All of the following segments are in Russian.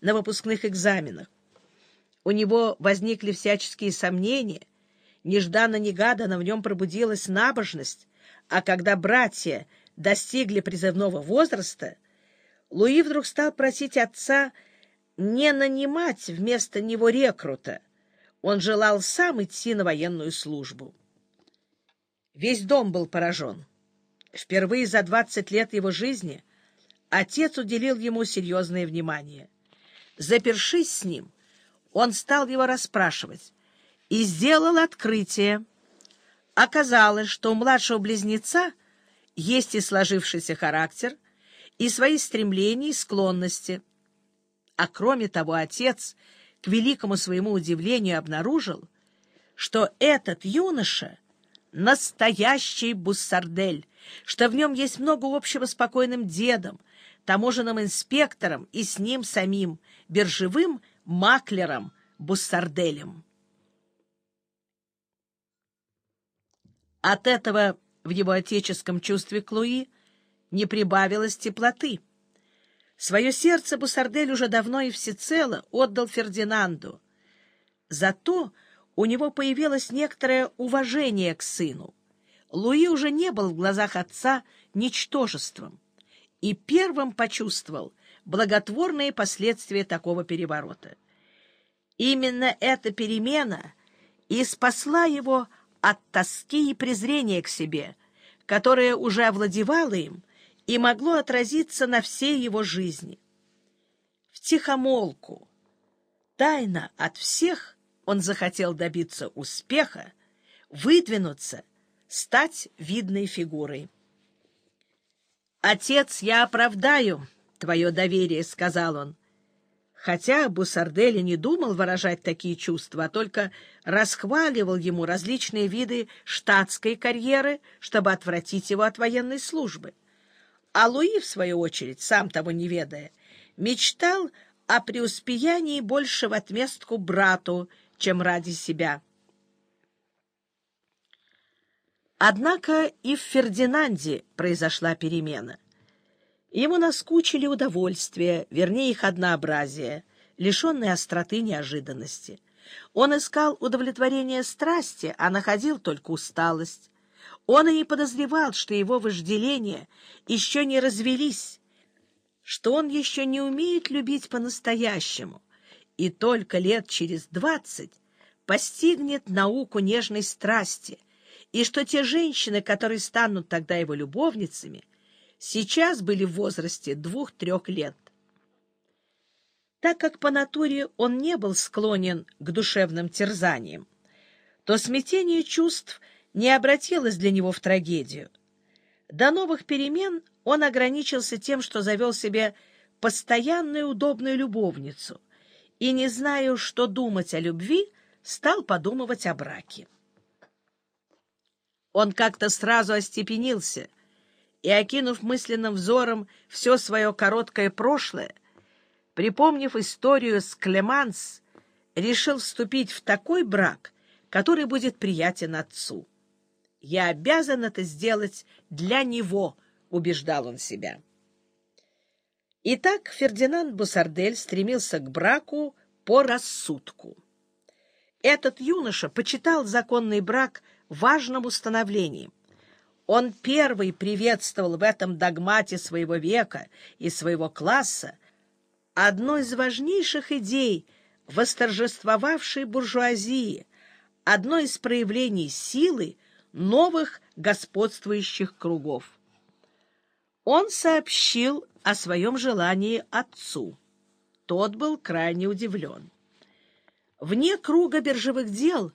на выпускных экзаменах. У него возникли всяческие сомнения, нежданно-негаданно в нем пробудилась набожность, а когда братья достигли призывного возраста, Луи вдруг стал просить отца не нанимать вместо него рекрута. Он желал сам идти на военную службу. Весь дом был поражен. Впервые за двадцать лет его жизни отец уделил ему серьезное внимание. Запершись с ним, он стал его расспрашивать и сделал открытие. Оказалось, что у младшего близнеца есть и сложившийся характер, и свои стремления и склонности. А кроме того, отец, к великому своему удивлению, обнаружил, что этот юноша — настоящий буссардель, что в нем есть много общего с покойным дедом, таможенным инспектором и с ним самим, биржевым маклером Буссарделем. От этого в его отеческом чувстве к Луи не прибавилось теплоты. Свое сердце Бусардель уже давно и всецело отдал Фердинанду. Зато у него появилось некоторое уважение к сыну. Луи уже не был в глазах отца ничтожеством и первым почувствовал благотворные последствия такого переворота. Именно эта перемена и спасла его от тоски и презрения к себе, которое уже овладевало им и могло отразиться на всей его жизни. В тихомолку, тайно от всех он захотел добиться успеха, выдвинуться, стать видной фигурой. «Отец, я оправдаю твое доверие», — сказал он. Хотя Бусардели не думал выражать такие чувства, а только расхваливал ему различные виды штатской карьеры, чтобы отвратить его от военной службы. А Луи, в свою очередь, сам того не ведая, мечтал о преуспеянии больше в отместку брату, чем ради себя. Однако и в Фердинанде произошла перемена. Ему наскучили удовольствия, вернее их однообразие, лишенное остроты неожиданности. Он искал удовлетворение страсти, а находил только усталость. Он и не подозревал, что его вожделения еще не развелись, что он еще не умеет любить по-настоящему, и только лет через двадцать постигнет науку нежной страсти, и что те женщины, которые станут тогда его любовницами, сейчас были в возрасте двух-трех лет. Так как по натуре он не был склонен к душевным терзаниям, то смятение чувств — не обратилась для него в трагедию. До новых перемен он ограничился тем, что завел себе постоянную удобную любовницу и, не зная, что думать о любви, стал подумывать о браке. Он как-то сразу остепенился и, окинув мысленным взором все свое короткое прошлое, припомнив историю с Клеманс, решил вступить в такой брак, который будет приятен отцу. Я обязан это сделать для него, — убеждал он себя. Итак, Фердинанд Бусардель стремился к браку по рассудку. Этот юноша почитал законный брак важным установлением. Он первый приветствовал в этом догмате своего века и своего класса одну из важнейших идей восторжествовавшей буржуазии, одно из проявлений силы, новых господствующих кругов. Он сообщил о своем желании отцу. Тот был крайне удивлен. Вне круга биржевых дел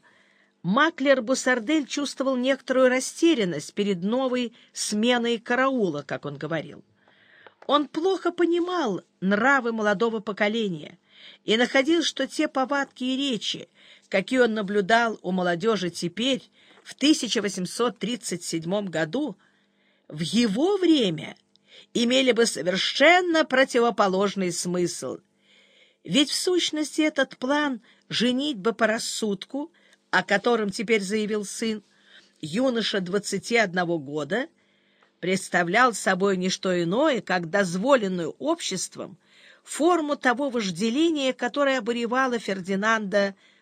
Маклер Бусардель чувствовал некоторую растерянность перед новой сменой караула, как он говорил. Он плохо понимал нравы молодого поколения и находил, что те повадки и речи, какие он наблюдал у молодежи теперь, в 1837 году, в его время имели бы совершенно противоположный смысл. Ведь в сущности этот план «женить бы по рассудку», о котором теперь заявил сын, юноша 21 года, представлял собой не что иное, как дозволенную обществом форму того вожделения, которое обуревало Фердинанда